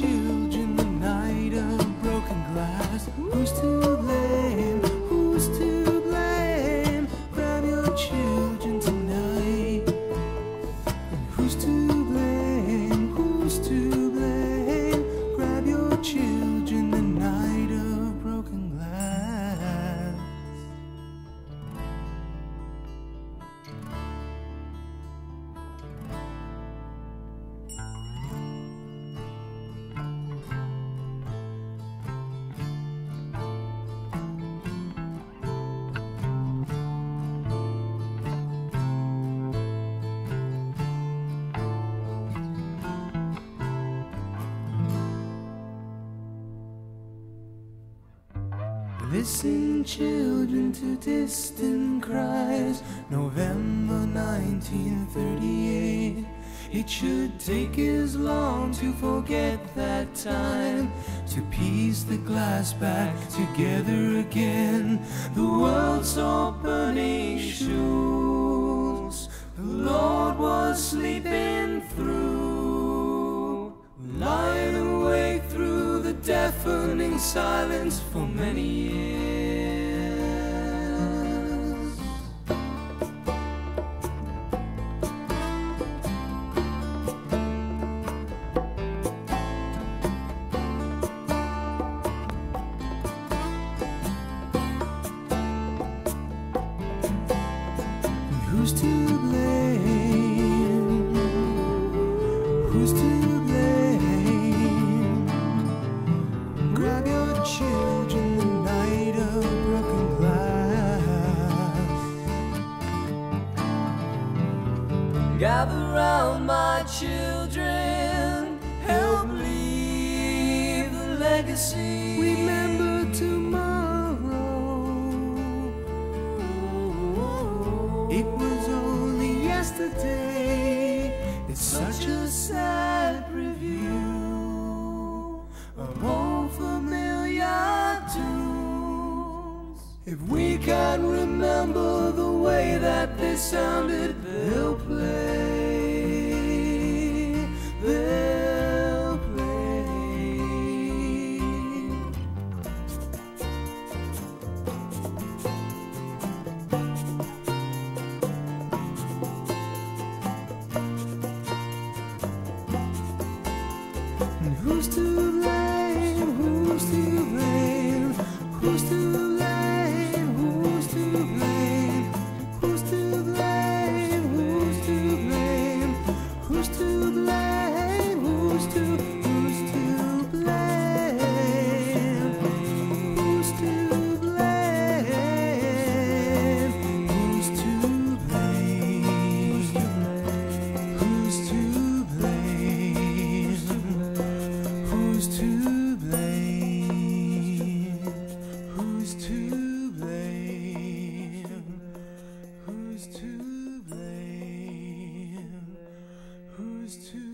you. Listen, children, to distant cries. November 1938. It should take as long to forget that time, to piece the glass back together again. The world saw burning shoes. The Lord was sleeping through, deafening silence for many years. And who's to blame? Who's to Gather round my children, help leave the legacy. Remember tomorrow. It was only yesterday. It's such a sad review of old familiar tunes. If we can remember that they sounded, they'll play. Who's to blame? Who's to blame? Who's to blame? Who's to